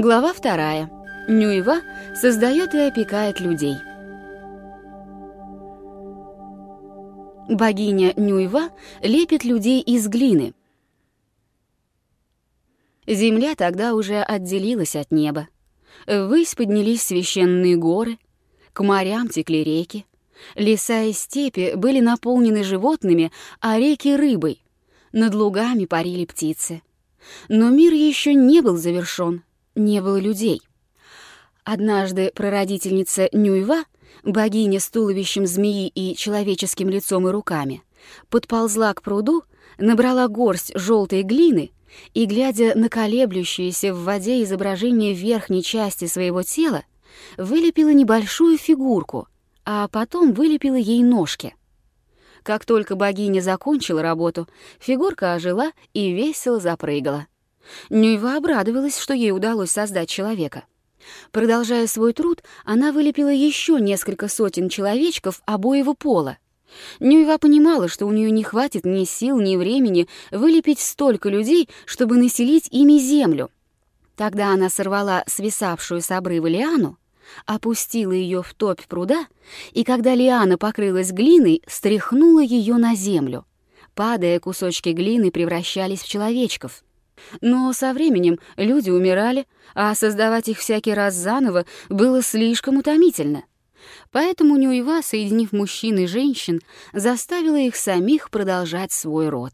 Глава вторая. Нюева создает и опекает людей. Богиня Нюева лепит людей из глины. Земля тогда уже отделилась от неба. Ввысь поднялись священные горы, к морям текли реки. Леса и степи были наполнены животными, а реки — рыбой. Над лугами парили птицы. Но мир еще не был завершен, не было людей. Однажды прародительница Нюйва, богиня с туловищем змеи и человеческим лицом и руками, подползла к пруду, набрала горсть желтой глины и, глядя на колеблющееся в воде изображение верхней части своего тела, вылепила небольшую фигурку, а потом вылепила ей ножки. Как только богиня закончила работу, фигурка ожила и весело запрыгала. Нюйва обрадовалась, что ей удалось создать человека. Продолжая свой труд, она вылепила еще несколько сотен человечков обоего пола. Нюйва понимала, что у нее не хватит ни сил, ни времени вылепить столько людей, чтобы населить ими землю. Тогда она сорвала свисавшую с обрыва лиану, опустила ее в топь пруда, и когда лиана покрылась глиной, стряхнула ее на землю. Падая, кусочки глины превращались в человечков. Но со временем люди умирали, а создавать их всякий раз заново было слишком утомительно. Поэтому Нюева, соединив мужчин и женщин, заставила их самих продолжать свой род.